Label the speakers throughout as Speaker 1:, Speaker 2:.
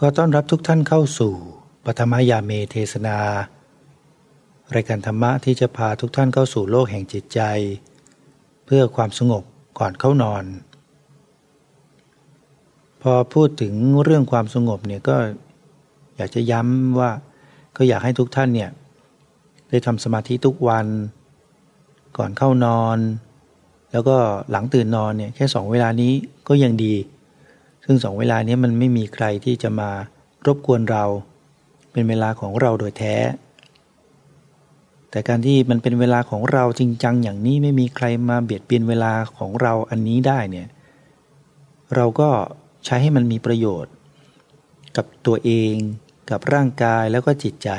Speaker 1: ขอต้อนรับทุกท่านเข้าสู่ปฐมยาเมเทศนา รายการธรรมะที่จะพาทุกท่านเข้าสู่โลกแห่งจิตใจ เพื่อความสงบก่อนเข้านอน พอพูดถึงเรื่องความสงบเนี่ยก็อยากจะย้ำว่าก็อยากให้ทุกท่านเนี่ยได้ทำสมาธิทุกวัน ก่อนเข้านอน แล้วก็หลังตื่นนอนเนี่ยแค่สองเวลานี้ก็ยังดี ซึ่งสองเวลานี้มันไม่มีใครที่จะมารบกวนเรา เป็นเวลาของเราโดยแท้ แต่การที่มันเป็นเวลาของเราจริงจังอย่างนี้ไม่มีใครมาเบียดเบียนเวลาของเราอันนี้ได้เนี่ยเราก็ใช้ให้มันมีประโยชน์ กับตัวเองกับร่างกายแล้วก็จิตใจ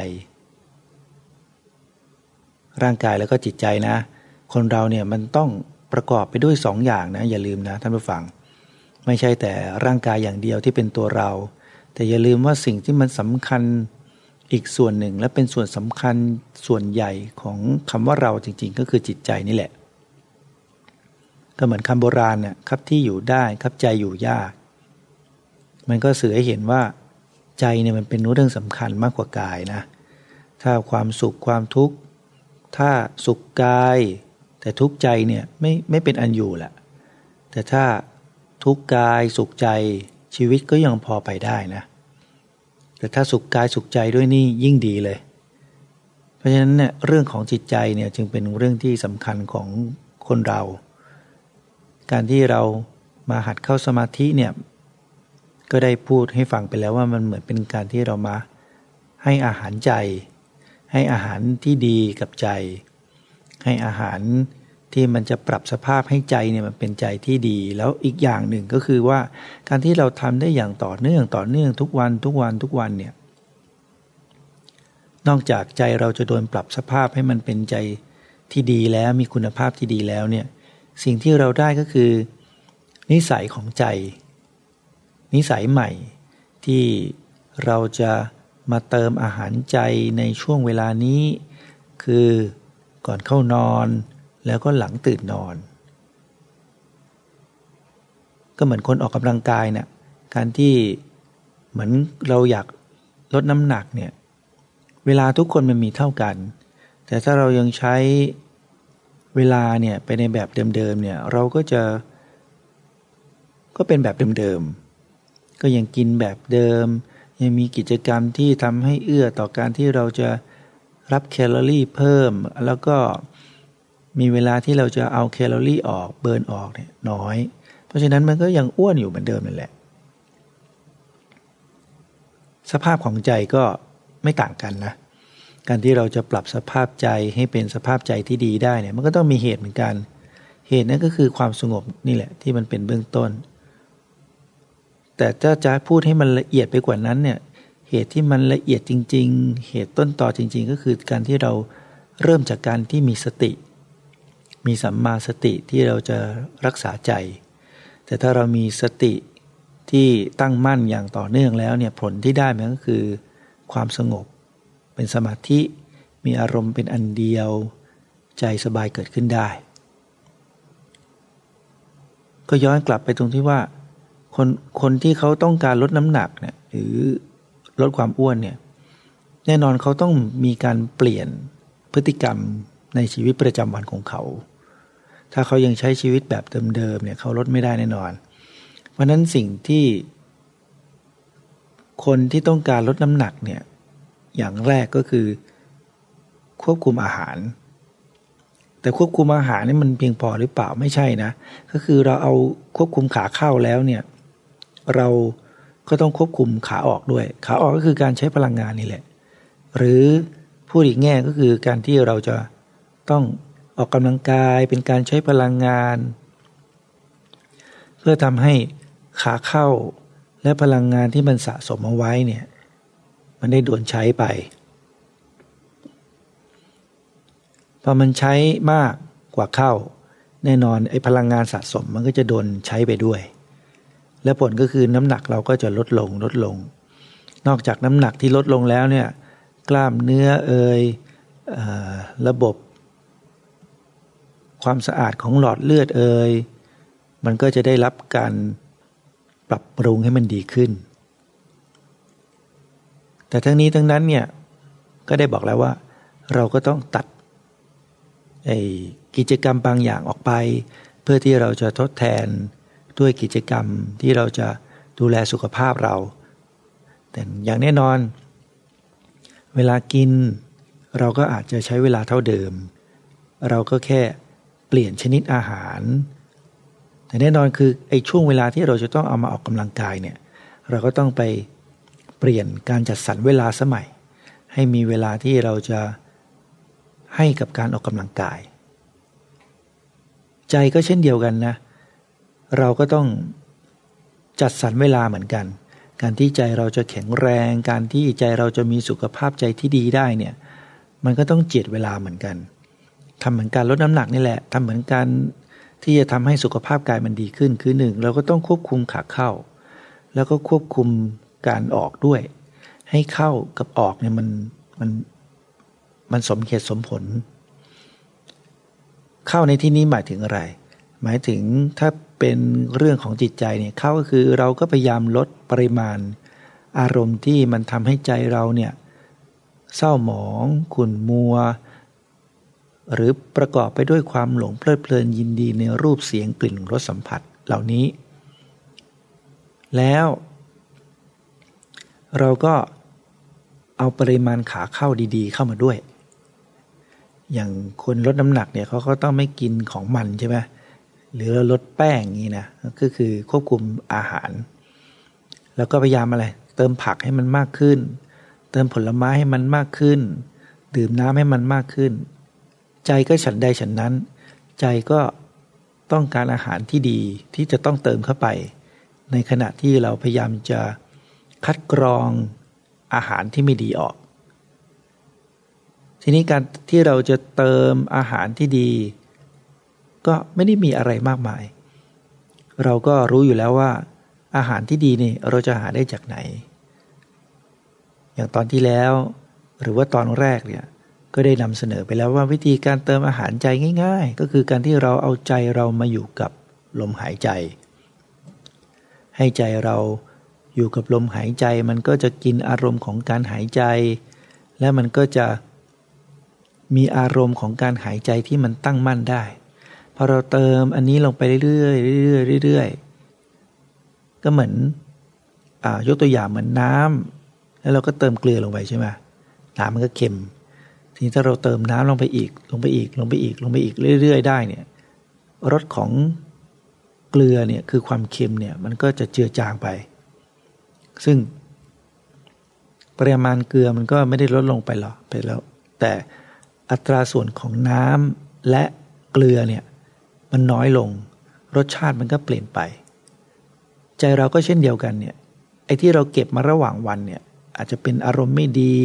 Speaker 1: ร่างกายแล้วก็จิตใจนะ คนเราเนี่ยมันต้องประกอบไปด้วยสองอย่างนะอย่าลืมนะท่านผู้ฟัง ไม่ใช่แต่ร่างกายอย่างเดียวที่เป็นตัวเรา แต่อย่าลืมว่าสิ่งที่มันสำคัญอีกส่วนหนึ่งและเป็นส่วนสำคัญส่วนใหญ่ของคำว่าเราจริงๆ ก็คือจิตใจนี่แหละ ก็เหมือนคำโบราณน่ะครับที่อยู่ได้ครับใจอยู่ยาก มันก็สื่อให้เห็นว่า ใจเนี่ยมันเป็นเรื่องสำคัญมากกว่ากายนะ ถ้าความสุขความทุกข์ถ้าสุขกาย แต่ทุกข์ใจเนี่ยไม่ไม่เป็นอันอยู่แหละแต่ถ้า ทุกกายสุขใจชีวิตก็ยังพอไปได้นะ แต่ถ้าสุขกายสุขใจด้วยนี่ยิ่งดีเลย เพราะฉะนั้นเนี่ยเรื่องของจิตใจเนี่ยจึงเป็นเรื่องที่สำคัญของคนเรา การที่เรามาหัดเข้าสมาธิเนี่ยก็ได้พูดให้ฟังไปแล้วว่ามันเหมือนเป็นการที่เรามาให้อาหารใจ ให้อาหารที่ดีกับใจ ให้อาหาร ที่มันจะปรับสภาพให้ใจเนี่ยมันเป็นใจที่ดี แล้วอีกอย่างหนึ่งก็คือว่าการที่เราทำได้อย่างต่อเนื่องต่อเนื่องทุกวันทุกวันทุกวันเนี่ยนอกจากใจเราจะโดนปรับสภาพให้มันเป็นใจที่ดีแล้วมีคุณภาพที่ดีแล้วเนี่ยสิ่งที่เราได้ก็คือ นิสัยของใจ นิสัยใหม่ ที่เราจะมาเติมอาหารใจในช่วงเวลานี้ คือก่อนเข้านอน แล้วก็หลังตื่นนอน ก็เหมือนคนออกกำลังกายเนะี่ยการที่เหมือนเราอยากลดน้ำหนักเนี่ยเวลาทุกคนมันมีเท่ากัน แต่ถ้าเรายังใช้เวลาเนี่ยไปในแบบเดิมๆเนี่ยเราก็จะ ก็เป็นแบบเดิมๆ ก็ยังกินแบบเดิม ยังมีกิจกรรมที่ทำให้เอื้อต่อการที่เราจะรับแคลอรี่เพิ่ม แล้วก็ มีเวลาที่เราจะเอาแคลอรี่ออกเบิร์นออกเนี่ยน้อย เพราะฉะนั้นมันก็ยังอ้วนอยู่เหมือนเดิมนั่นแหละ สภาพของใจก็ไม่ต่างกันนะ การที่เราจะปรับสภาพใจให้เป็นสภาพใจที่ดีได้เนี่ยมันก็ต้องมีเหตุเหมือนกัน เหตุนั้นก็คือความสงบนี่แหละที่มันเป็นเบื้องต้น แต่ถ้าจะพูดให้มันละเอียดไปกว่านั้นเนี่ยเหตุที่มันละเอียดจริง ๆ เหตุต้นต่อจริง ๆ ก็คือการที่เราเริ่มจากการที่มีสติ มีสัมมาสติที่เราจะรักษาใจ แต่ถ้าเรามีสติที่ตั้งมั่นอย่างต่อเนื่องแล้วเนี่ยผลที่ได้มันก็คือ ความสงบ เป็นสมาธิมีอารมณ์เป็นอันเดียว ใจสบายเกิดขึ้นได้ ก็ย้อนกลับไปตรงที่ว่า คนคนที่เขาต้องการลดน้ำหนักเนี่ยหรือลดความอ้วนเนี่ยแน่นอนเขาต้องมีการเปลี่ยนพฤติกรรม ในชีวิตประจำวันของเขา ถ้าเขายังใช้ชีวิตแบบเดิมๆเนี่ยเขาลดไม่ได้แน่นอน เพราะนั้นสิ่งที่ คนที่ต้องการลดน้ำหนักเนี่ยอย่างแรกก็คือ ควบคุมอาหาร แต่ควบคุมอาหารนี่มันเพียงพอหรือเปล่าไม่ใช่นะ ก็คือเราเอาควบคุมขาเข้าแล้วเนี่ยเราก็ต้องควบคุมขาออกด้วย ขาออกก็คือการใช้พลังงานนี่แหละ หรือพูดอีกแง่ก็คือการที่เราจะ ต้องออกกำลังกายเป็นการใช้พลังงาน เพื่อทำให้ขาเข้าและพลังงานที่มันสะสมเอาไว้เนี่ยมันได้โดนใช้ไป พอมันใช้มากกว่าเข้า แน่นอนไอ้พลังงานสะสมมันก็จะโดนใช้ไปด้วย และผลก็คือน้ำหนักเราก็จะลดลงลดลง นอกจากน้ำหนักที่ลดลงแล้วเนี่ยกล้ามเนื้อเอยเอระบบ ความสะอาดของหลอดเลือดเอ่ยมันก็จะได้รับการปรับปรุงให้มันดีขึ้น แต่ทั้งนี้ทั้งนั้นเนี่ยก็ได้บอกแล้วว่า เราก็ต้องตัดกิจกรรมบางอย่างออกไป เพื่อที่เราจะทดแทนด้วยกิจกรรมที่เราจะดูแลสุขภาพเรา แต่อย่างแน่นอน เวลากินเราก็อาจจะใช้เวลาเท่าเดิม เราก็แค่ เปลี่ยนชนิดอาหาร แต่แน่นอนคือไอ้ช่วงเวลาที่เราจะต้องเอามาออกกำลังกายเนี่ยเราก็ต้องไปเปลี่ยนการจัดสรรเวลาสมัย ให้มีเวลาที่เราจะให้กับการออกกำลังกาย ใจก็เช่นเดียวกันนะ เราก็ต้องจัดสรรเวลาเหมือนกัน การที่ใจเราจะแข็งแรง การที่ใจเราจะมีสุขภาพใจที่ดีได้เนี่ยมันก็ต้องเจียดเวลาเหมือนกัน ทำเหมือนการลดน้ำหนักนี่แหละทำเหมือนการที่จะทำให้สุขภาพกายมันดีขึ้น คือหนึ่งเราก็ต้องควบคุมขาเข้า แล้วก็ควบคุมการออกด้วย ให้เข้ากับออกเนี่ยมันมันมันสมเหตุสมผล เข้าในที่นี้หมายถึงอะไร หมายถึงถ้าเป็นเรื่องของจิตใจเนี่ยเข้าก็คือเราก็พยายามลดปริมาณ อารมณ์ที่มันทำให้ใจเราเนี่ยเศร้าหมองขุ่นมัว หรือประกอบไปด้วยความหลงเพลิดเพลินยินดีในรูปเสียงกลิ่นรสสัมผัสเหล่านี้ แล้ว เราก็เอาปริมาณขาเข้าดีๆ เข้ามาด้วย อย่างคนลดน้ำหนักเนี่ยเขาก็ต้องไม่กินของมันใช่ไหมหรือลดแป้งนี้นะก็คือควบคุมอาหาร แล้วก็พยายามอะไร เติมผักให้มันมากขึ้น เติมผลไม้ให้มันมากขึ้น ดื่มน้ำให้มันมากขึ้น ใจก็ฉันใดฉันนั้น ใจก็ต้องการอาหารที่ดีที่จะต้องเติมเข้าไป ในขณะที่เราพยายามจะคัดกรองอาหารที่ไม่ดีออก ทีนี้การที่เราจะเติมอาหารที่ดี ก็ไม่ได้มีอะไรมากมาย เราก็รู้อยู่แล้วว่า อาหารที่ดีนี่เราจะหาได้จากไหน อย่างตอนที่แล้ว หรือว่าตอนแรกเนี่ย ก็ได้นำเสนอไปแล้วว่าวิธีการเติมอาหารใจง่าย ๆ ก็คือการที่เราเอาใจเรามาอยู่กับลมหายใจ ให้ใจเราอยู่กับลมหายใจมันก็จะกินอารมณ์ของการหายใจ และมันก็จะมีอารมณ์ของการหายใจที่มันตั้งมั่นได้พอเราเติมอันนี้ลงไปเรื่อยๆเรื่อยๆเรื่อยๆก็เหมือนอยกตัวอย่างเหมือนน้ำแล้วเราก็เติมเกลือลงไปใช่ไหมน้ำมันก็เค็ม ทีนี้ถ้าเราเติมน้ำลงไปอีก ลงไปอีก ลงไปอีก ลงไปอีกเรื่อย ๆ ได้เนี่ยรสของเกลือเนี่ยคือความเค็มเนี่ยมันก็จะเจือจางไป ซึ่งปริมาณเกลือมันก็ไม่ได้ลดลงไปหรอกไปแล้ว แต่อัตราส่วนของน้ำและเกลือเนี่ยมันน้อยลง รสชาติมันก็เปลี่ยนไป ใจเราก็เช่นเดียวกันเนี่ยไอ้ที่เราเก็บมาระหว่างวันเนี่ยอาจจะเป็นอารมณ์ไม่ดี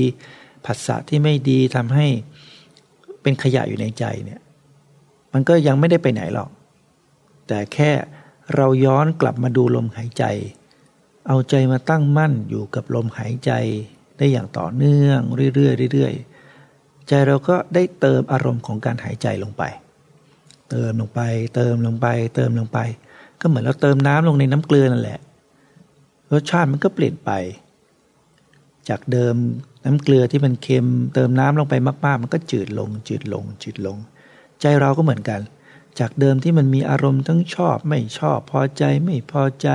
Speaker 1: ผัสสะที่ไม่ดีทำให้เป็นขยะอยู่ในใจเนี่ย มันก็ยังไม่ได้ไปไหนหรอก แต่แค่เราย้อนกลับมาดูลมหายใจ เอาใจมาตั้งมั่นอยู่กับลมหายใจได้อย่างต่อเนื่องเรื่อยๆเรื่อยๆใจเราก็ได้เติมอารมณ์ของการหายใจลงไป เติมลงไป เติมลงไป เติมลงไป ก็เหมือนเราเติมน้ำลงในน้ำเกลือนั่นแหละรสชาติมันก็เปลี่ยนไป จากเดิม น้ำเกลือที่มันเค็มเติมน้ำลงไปมากๆ มันก็จืดลง จืดลง จืดลง ใจเราก็เหมือนกัน จากเดิมที่มันมีอารมณ์ทั้งชอบไม่ชอบพอใจไม่พอใจ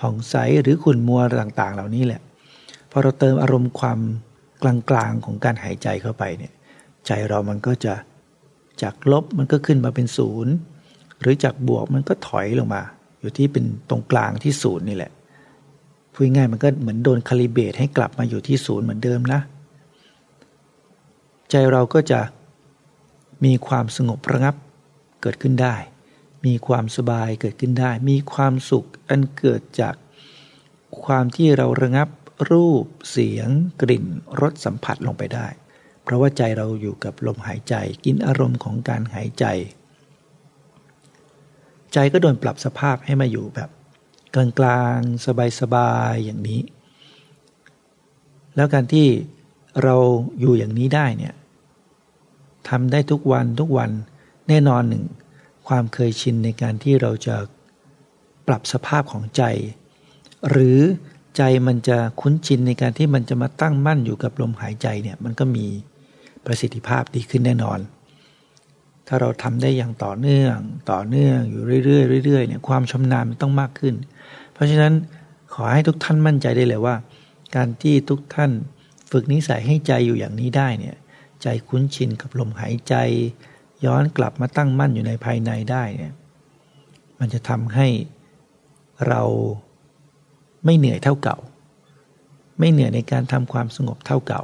Speaker 1: ผ่องใสหรือขุ่นมัวต่างๆ เหล่านี้แหละพอเราเติมอารมณ์ความกลางๆของการหายใจเข้าไปเนี่ยใจเรามันก็จะจากลบมันก็ขึ้นมาเป็นศูนย์หรือจากบวกมันก็ถอยลงมา อยู่ที่เป็นตรงกลางที่ศูนย์นี่แหละ พูดง่ายมันก็เหมือนโดนคาลิเบตให้กลับมาอยู่ที่ศูนย์เหมือนเดิมนะ ใจเราก็จะมีความสงบระงับเกิดขึ้นได้ มีความสบายเกิดขึ้นได้ มีความสุขอันเกิดจากความที่เราระงับรูปเสียง กลิ่นรสสัมผัสลงไปได้ เพราะว่าใจเราอยู่กับลมหายใจกินอารมณ์ของการหายใจ ใจก็โดนปรับสภาพให้มาอยู่แบบ กลางๆสบายๆอย่างนี้ แล้วการที่เราอยู่อย่างนี้ได้เนี่ยทำได้ทุกวันทุกวันแน่นอนหนึ่ง ความเคยชินในการที่เราจะปรับสภาพของใจ หรือใจมันจะคุ้นชินในการที่มันจะมาตั้งมั่นอยู่กับลมหายใจเนี่ยมันก็มีประสิทธิภาพดีขึ้นแน่นอน ถ้าเราทำได้อย่างต่อเนื่อง ต่อเนื่องอยู่เรื่อยๆเรื่อยๆเนี่ยความชำนาญมันต้องมากขึ้น เพราะฉะนั้นขอให้ทุกท่านมั่นใจได้เลยว่า การที่ทุกท่านฝึกนิสัยให้ใจอยู่อย่างนี้ได้เนี่ยใจคุ้นชินกับลมหายใจ ย้อนกลับมาตั้งมั่นอยู่ในภายในได้เนี่ยมันจะทำให้เราไม่เหนื่อยเท่าเก่า ไม่เหนื่อยในการทำความสงบเท่าเก่า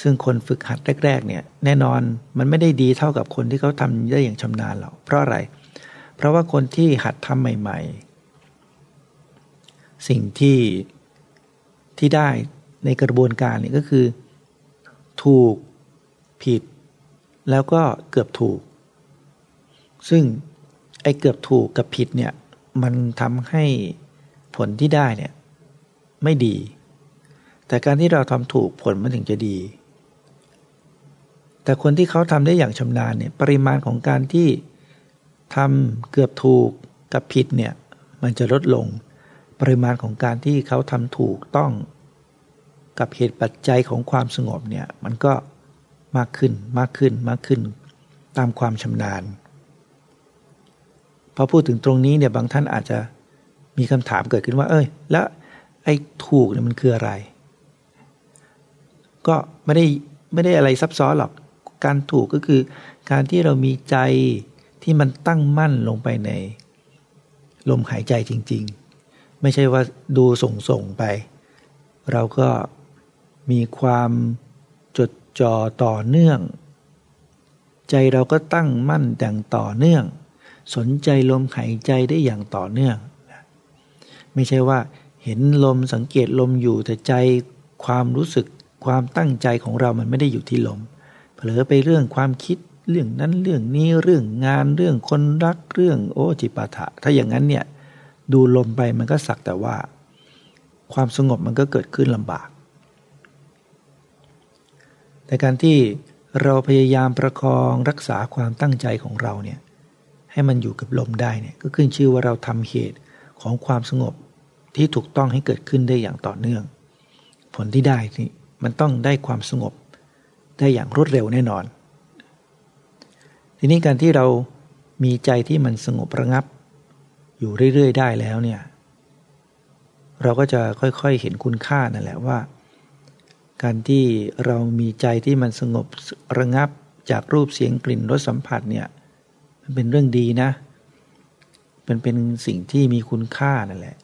Speaker 1: ซึ่งคนฝึกหัดแรกๆเนี่ยแน่นอนมันไม่ได้ดีเท่ากับคนที่เขาทำได้อย่างชำนาญหรอกเพราะอะไร เพราะว่าคนที่หัดทำใหม่ ๆ สิ่งที่ที่ได้ในกระบวนการนี่ก็คือ ถูกผิด แล้วก็เกือบถูก ซึ่งไอ้เกือบถูกกับผิดเนี่ยมันทำให้ผลที่ได้เนี่ยไม่ดี แต่การที่เราทำถูกผลมันถึงจะดี แต่คนที่เขาทำได้อย่างชำนาญเนี่ยปริมาณของการที่ทำเกือบถูกกับผิดเนี่ยมันจะลดลง ปริมาณของการที่เขาทำถูกต้องกับเหตุปัจจัยของความสงบเนี่ยมันก็มากขึ้นมากขึ้นมากขึ้นตามความชำนาญพอพูดถึงตรงนี้เนี่ยบางท่านอาจจะมีคำถามเกิดขึ้นว่า เอ้ย แล้วไอ้ถูกเนี่ยมันคืออะไร ก็ไม่ได้ไม่ได้อะไรซับซ้อนหรอก การถูกก็คือ การที่เรามีใจที่มันตั้งมั่นลงไปใน ลมหายใจจริง ๆ ไม่ใช่ว่าดูส่งส่งไป เราก็มีความจดจ่อต่อเนื่อง ใจเราก็ตั้งมั่นแต่งต่อเนื่อง สนใจลมหายใจได้อย่างต่อเนื่อง ไม่ใช่ว่าเห็นลมสังเกตลมอยู่แต่ใจความรู้สึกความตั้งใจของเรามันไม่ได้อยู่ที่ลม เผลอไปเรื่องความคิดเรื่องนั้นเรื่องนี้เรื่องงานเรื่องคนรักเรื่องโอจิปาถะ ถ้าอย่างนั้นเนี่ยดูลมไปมันก็สักแต่ว่า ความสงบมันก็เกิดขึ้นลำบาก แต่การที่เราพยายามประคองรักษาความตั้งใจของเราเนี่ยให้มันอยู่กับลมได้เนี่ยก็ขึ้นชื่อว่าเราทำเหตุของความสงบที่ถูกต้องให้เกิดขึ้นได้อย่างต่อเนื่อง ผลที่ได้นี่มันต้องได้ความสงบ ได้อย่างรวดเร็วแน่นอน ทีนี้การที่เรามีใจที่มันสงบระงับ อยู่เรื่อยๆ ได้แล้วเนี่ยเราก็จะค่อยๆเห็นคุณค่านั่นแหละว่า การที่เรามีใจที่มันสงบระงับจากรูปเสียงกลิ่นรสสัมผัสเนี่ยมันเป็นเรื่องดีนะ มันเป็นสิ่งที่มีคุณค่านั่นแหละ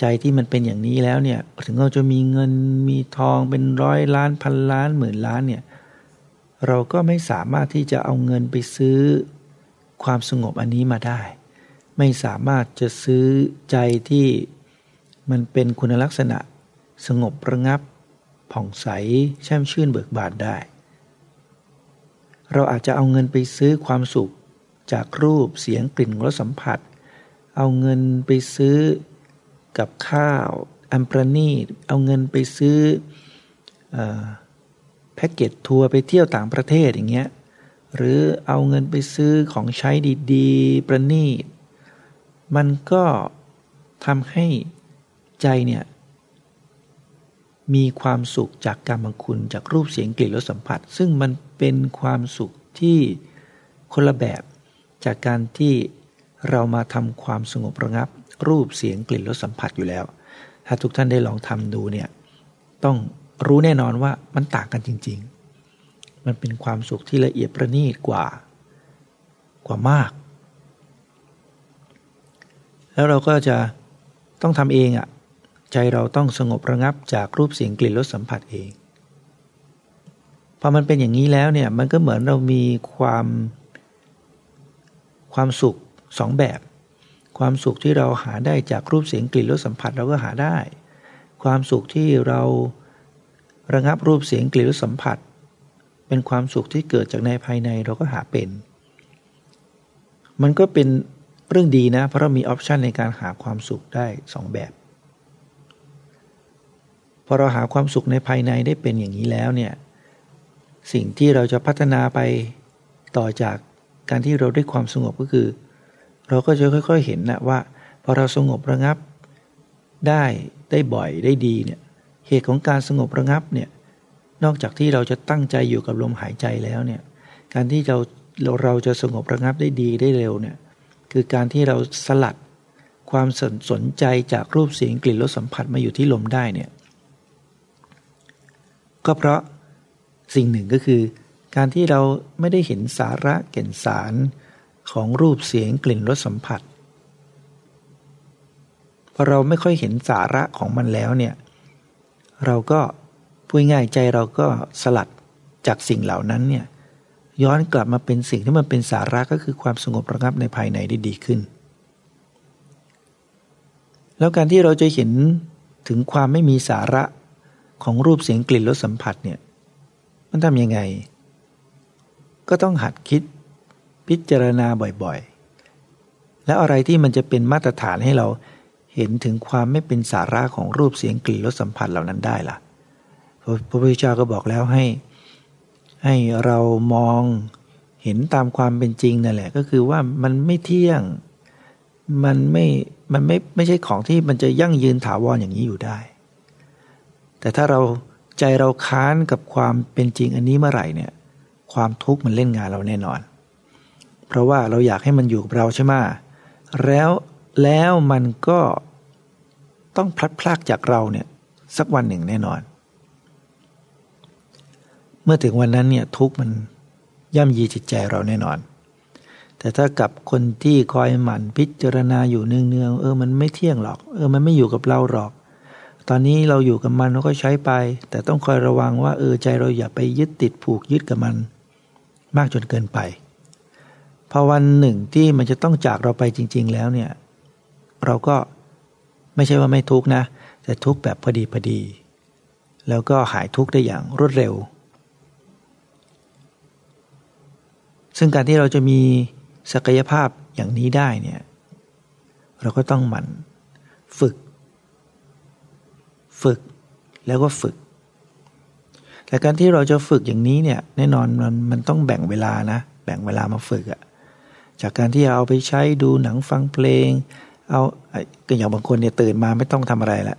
Speaker 1: ใจที่มันเป็นอย่างนี้แล้วเนี่ย ถึงเราจะมีเงินมีทองเป็นร้อยล้านพันล้านหมื่นล้านเนี่ยเราก็ไม่สามารถที่จะเอาเงินไปซื้อความสงบอันนี้มาได้ ไม่สามารถจะซื้อใจที่มันเป็นคุณลักษณะ สงบระงับ ผ่องใสแช่มชื่นเบิกบานได้ เราอาจจะเอาเงินไปซื้อความสุข จากรูปเสียงกลิ่นรสสัมผัส เอาเงินไปซื้อ กับข้าว อันประณีต เอาเงินไปซื้อแพ็กเกจทัวร์ไปเที่ยวต่างประเทศอย่างเงี้ยหรือเอาเงินไปซื้อของใช้ดีๆ ประณีต มันก็ทำให้ใจเนี่ยมีความสุขจากกรรมคุณจากรูปเสียงกลิ่นรสสัมผัส ซึ่งมันเป็นความสุขที่คนละแบบจากการที่ เรามาทำความสงบระงับ รูปเสียงกลิ่นรสสัมผัสอยู่แล้ว ถ้าทุกท่านได้ลองทำดูเนี่ยต้องรู้แน่นอนว่ามันต่างกันจริง ๆ มันเป็นความสุขที่ละเอียดประณีตกว่ากว่ามาก แล้วเราก็จะต้องทำเองอะ่ะใจเราต้องสงบระงับจากรูปเสียงกลิ่นรสสัมผัสเองพอมันเป็นอย่างนี้แล้วเนี่ยมันก็เหมือนเรามีความความสุข สองแบบ ความสุขที่เราหาได้จากรูปเสียงกลิ่นรสสัมผัสเราก็หาได้ ความสุขที่เราระงับรูปเสียงกลิ่นรสสัมผัส เป็นความสุขที่เกิดจากในภายในเราก็หาเป็น มันก็เป็นเรื่องดีนะ เพราะเรามีออปชันในการหาความสุขได้สองแบบพอเราหาความสุขในภายในได้เป็นอย่างนี้แล้วเนี่ยสิ่งที่เราจะพัฒนาไปต่อจากการที่เราได้ความสงบก็คือ เราก็จะค่อย ๆเห็นนะว่าพอเราสงบระงับ ได้ได้บ่อยได้ดีเนี่ยเหตุของการสงบระงับเนี่ยนอกจากที่เราจะตั้งใจอยู่กับลมหายใจแล้วเนี่ยการที่เราเราจะสงบระงับได้ดีได้เร็วเนี่ยคือการที่เราสลัดความสนสนใจจากรูปเสียงกลิ่นรสสัมผัสมาอยู่ที่ลมได้เนี่ยก็เพราะสิ่งหนึ่งก็คือ การที่เราไม่ได้เห็นสาระแก่นสาร ของรูปเสียงกลิ่นรสสัมผัสพอเราไม่ค่อยเห็นสาระของมันแล้วเนี่ยเราก็พูดง่ายใจเราก็สลัดจากสิ่งเหล่านั้นเนี่ยย้อนกลับมาเป็นสิ่งที่มันเป็นสาระก็คือความสงบระงับในภายในได้ดีขึ้น แล้วการที่เราจะเห็นถึงความไม่มีสาระของรูปเสียงกลิ่นรสสัมผัสเนี่ยมันทำยังไง ก็ต้องหัดคิด พิจารณาบ่อยๆ แล้วอะไรที่มันจะเป็นมาตรฐานให้เราเห็นถึงความไม่เป็นสาระของรูปเสียงกลิ่นรสสัมผัสเหล่านั้นได้ล่ะ พระพุทธเจ้าก็บอกแล้วให้ ให้เรามองเห็นตามความเป็นจริงนั่นแหละ ก็คือว่ามันไม่เที่ยง มันไม่ มันไม่ ไม่ใช่ของที่มันจะยั่งยืนถาวรออย่างนี้อยู่ได้ แต่ถ้าเราใจเราค้านกับความเป็นจริงอันนี้เมื่อไหร่เนี่ย ความทุกข์มันเล่นงานเราแน่นอน เพราะว่าเราอยากให้มันอยู่กับเราใช่ไหมแล้วแล้วมันก็ต้องพลัดพรากจากเราเนี่ยสักวันหนึ่งแน่นอน เมื่อถึงวันนั้นเนี่ยทุกมันย่ำยีจิตใจเราแน่นอน แต่ถ้ากับคนที่คอยหมั่นพิจารณาอยู่เนืองๆเออมันไม่เที่ยงหรอก เออมันไม่อยู่กับเราหรอก ตอนนี้เราอยู่กับมันเราก็ใช้ไป แต่ต้องคอยระวังว่าเออใจเราอย่าไปยึดติดผูกยึดกับมัน มากจนเกินไป พอวันหนึ่งที่มันจะต้องจากเราไปจริง ๆ แล้วเนี่ย เราก็ไม่ใช่ว่าไม่ทุกนะ แต่ทุกแบบพอดีพอดี แล้วก็หายทุกได้อย่างรวดเร็ว ซึ่งการที่เราจะมีศักยภาพอย่างนี้ได้เนี่ย เราก็ต้องหมั่นฝึก ฝึกแล้วก็ฝึก แต่การที่เราจะฝึกอย่างนี้เนี่ยแน่นอนมันมันต้องแบ่งเวลานะ แบ่งเวลามาฝึกอะ จากการที่เอาไปใช้ดูหนังฟังเพลง เอาก็อย่างบางคนเนี่ยตื่นมาไม่ต้องทำอะไรละ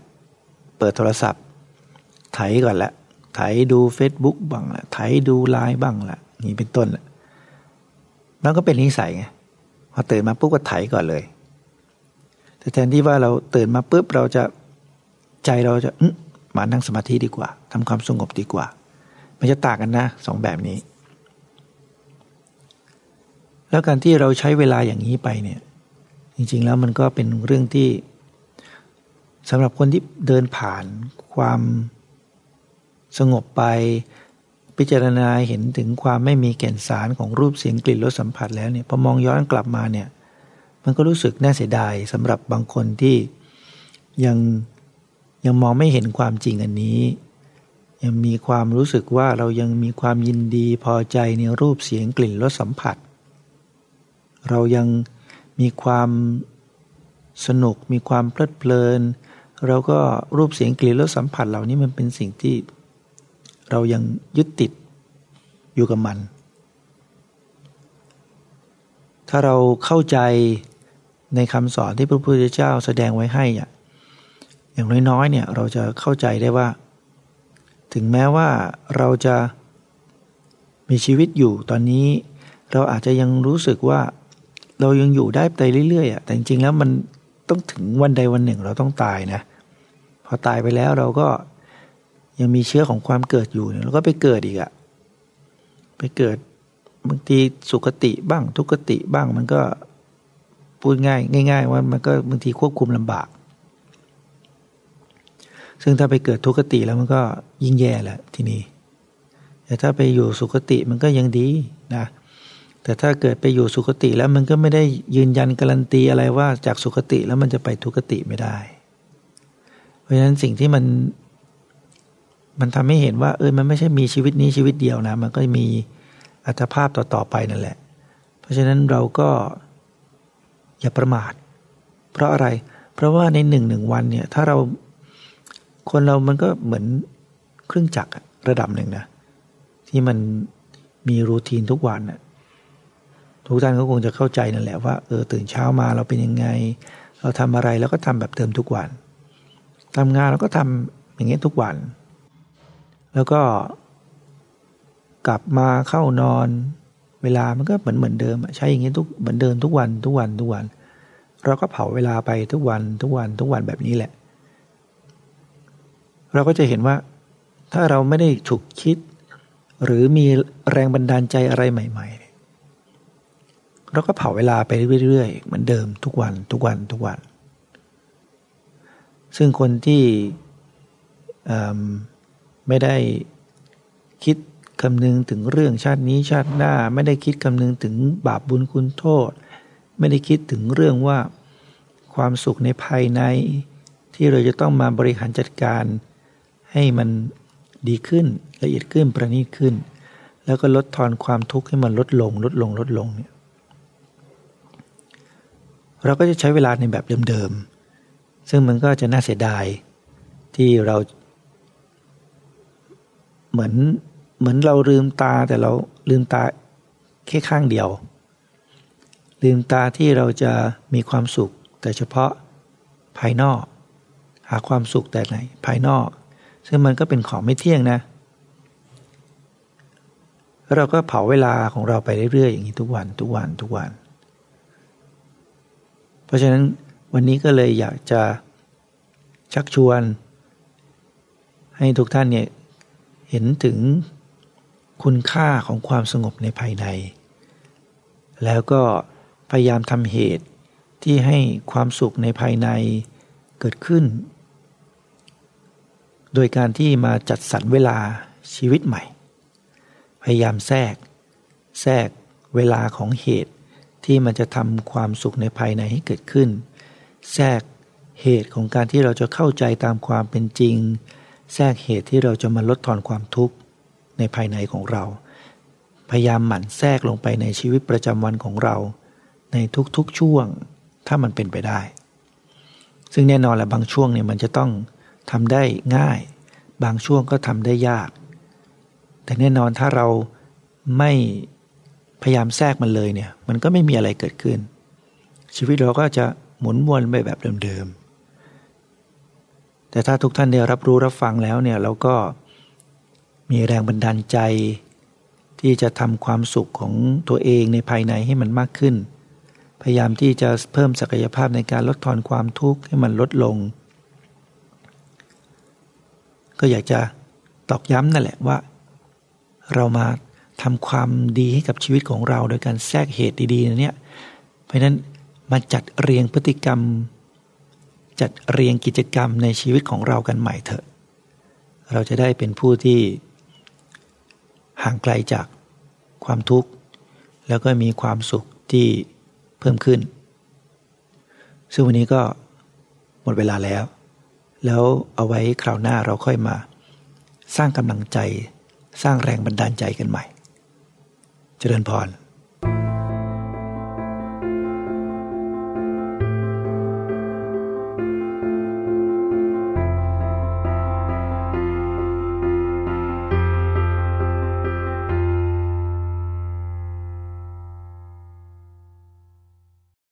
Speaker 1: เปิดโทรศัพท์ ไถก่อนละไถดู Facebook บ้างละไถดูไลน์บ้างละนี่เป็นต้นละแล้วก็เป็นนิสัยไงพอตื่นมาปุ๊บก็ไถก่อนเลย แต่แทนที่ว่าเราตื่นมาปุ๊บเราจะใจเราจะมานั่งสมาธิดีกว่าทำความสงบดีกว่า มันจะต่างกันนะสองแบบนี้ แล้วการที่เราใช้เวลาอย่างนี้ไปเนี่ย จริงๆแล้วมันก็เป็นเรื่องที่สำหรับคนที่เดินผ่านความสงบไป พิจารณาเห็นถึงความไม่มีแก่นสารของรูปเสียงกลิ่นรสสัมผัสแล้วเนี่ยพอมองย้อนกลับมาเนี่ย มันก็รู้สึกน่าเสียดายสำหรับบางคนที่ยังยังมองไม่เห็นความจริงอันนี้ ยังมีความรู้สึกว่าเรายังมีความยินดีพอใจในรูปเสียงกลิ่นรสสัมผัส เรายังมีความสนุกมีความเพลิดเพลิน เราก็รูปเสียงกลิ่นรสสัมผัสเหล่านี้มันเป็นสิ่งที่เรายังยึดติดอยู่กับมัน ถ้าเราเข้าใจในคำสอนที่พระพุทธเจ้าแสดงไว้ให้อย่างน้อยๆเนี่ยเราจะเข้าใจได้ว่า ถึงแม้ว่าเราจะมีชีวิตอยู่ตอนนี้ เราอาจจะยังรู้สึกว่า เรายังอยู่ได้ไปเรื่อยๆอะแต่จริงๆแล้วมันต้องถึงวันใดวันหนึ่งเราต้องตายนะ พอตายไปแล้วเราก็ยังมีเชื้อของความเกิดอยู่เราก็ไปเกิดอีกอะไปเกิดบางทีสุขติบ้างทุกติบ้างมันก็พูดง่ายง่าย ๆ ว่ามันก็บางทีควบคุมลำบาก ซึ่งถ้าไปเกิดทุกติแล้วมันก็ยิ่งแย่แหละทีนี้แต่ถ้าไปอยู่สุขติมันก็ยังดีนะ แต่ถ้าเกิดไปอยู่สุคติแล้วมันก็ไม่ได้ยืนยันการันตีอะไรว่าจากสุคติแล้วมันจะไปทุกติไม่ได้ เพราะฉะนั้นสิ่งที่มัน มันทำให้เห็นว่า เออมันไม่ใช่มีชีวิตนี้ชีวิตเดียวนะ มันก็มีอัตภาพต่อๆไปนั่นแหละ เพราะฉะนั้นเราก็อย่าประมาท เพราะอะไร เพราะว่าในหนึ่งหนึ่งวันเนี่ย ถ้าเราคนเรามันก็เหมือนเครื่องจักรระดับหนึ่งนะที่มันมีรูทีนทุกวันนะ ทุกท่านก็คงจะเข้าใจนั่นแหละว่าเออตื่นเช้ามาเราเป็นยังไง เราทำอะไรแล้วก็ทำแบบเดิมทุกวันทำงานเราก็ทำอย่างเงี้ยทุกวัน แล้วก็กลับมาเข้านอน เวลามันก็เหมือนเหมือนเดิมใช้อย่างเงี้ยทุกเหมือนเดิมทุกวันทุกวันทุกวัน เราก็เผาเวลาไปทุกวันทุกวันทุกวันแบบนี้แหละ เราก็จะเห็นว่าถ้าเราไม่ได้ฉุกคิด หรือมีแรงบันดาลใจอะไรใหม่ ๆ เราก็เผาเวลาไปเรื่อยๆเหมือนเดิมทุกวันทุกวันทุกวัน ซึ่งคนที่ไม่ได้คิดคำนึงถึงเรื่องชาตินี้ชาติหน้า ไม่ได้คิดคำนึงถึงบาปบุญคุณโทษ ไม่ได้คิดถึงเรื่องว่าความสุขในภายใน ที่เราจะต้องมาบริหารจัดการให้มันดีขึ้นละเอียดขึ้นประณีตขึ้น แล้วก็ลดทอนความทุกข์ให้มันลดลง ลดลงลดลงเนี่ย เราก็จะใช้เวลาในแบบเดิมๆ ซึ่งมันก็จะน่าเสียดายที่เรา เหมือนเหมือนเราลืมตาแต่เราลืมตาแค่ข้างเดียว ลืมตาที่เราจะมีความสุข แต่เฉพาะภายนอก หาความสุขแต่ไหนภายนอก ซึ่งมันก็เป็นของไม่เที่ยงนะแล้วเราก็เผาเวลาของเราไปเรื่อยๆอย่างนี้ทุกวันทุกวันทุกวัน ราะฉะนั้นวันนี้ก็เลยอยากจะชักชวน ให้ทุกท่านเนี่ยเห็นถึงคุณค่าของความสงบในภายใน แล้วก็พยายามทำเหตุที่ให้ความสุขในภายในเกิดขึ้น โดยการที่มาจัดสรรเวลาชีวิตใหม่ พยายามแทรก แทรกเวลาของเหตุ ที่มันจะทำความสุขในภายในให้เกิดขึ้น แทรกเหตุของการที่เราจะเข้าใจตามความเป็นจริง แทรกเหตุที่เราจะมาลดทอนความทุกข์ในภายในของเรา พยายามหมั่นแทรกลงไปในชีวิตประจำวันของเรา ในทุกๆช่วงถ้ามันเป็นไปได้ ซึ่งแน่นอนแหละบางช่วงเนี่ยมันจะต้องทำได้ง่าย บางช่วงก็ทำได้ยาก แต่แน่นอนถ้าเราไม่ พยายามแทรกมันเลยเนี่ย มันก็ไม่มีอะไรเกิดขึ้น ชีวิตเราก็จะหมุนวนไปแบบเดิมๆ แต่ถ้าทุกท่านได้รับรู้รับฟังแล้วเนี่ยเราก็มีแรงบันดาลใจ ที่จะทำความสุขของตัวเองในภายในให้มันมากขึ้น พยายามที่จะเพิ่มศักยภาพในการลดทอนความทุกข์ให้มันลดลง ก็อยากจะตอกย้ำนั่นแหละว่า เรามา ทำความดีให้กับชีวิตของเรา โดยการแทรกเหตุดีๆเนี่ยเพราะนั้นมาจัดเรียงพฤติกรรม จัดเรียงกิจกรรมในชีวิตของเรากันใหม่เถอะ เราจะได้เป็นผู้ที่ห่างไกลจากความทุกข์ แล้วก็มีความสุขที่เพิ่มขึ้น ซึ่งวันนี้ก็หมดเวลาแล้ว แล้วเอาไว้คราวหน้าเราค่อยมา สร้างกำลังใจ สร้างแรงบันดาลใจกันใหม่ til den ballen.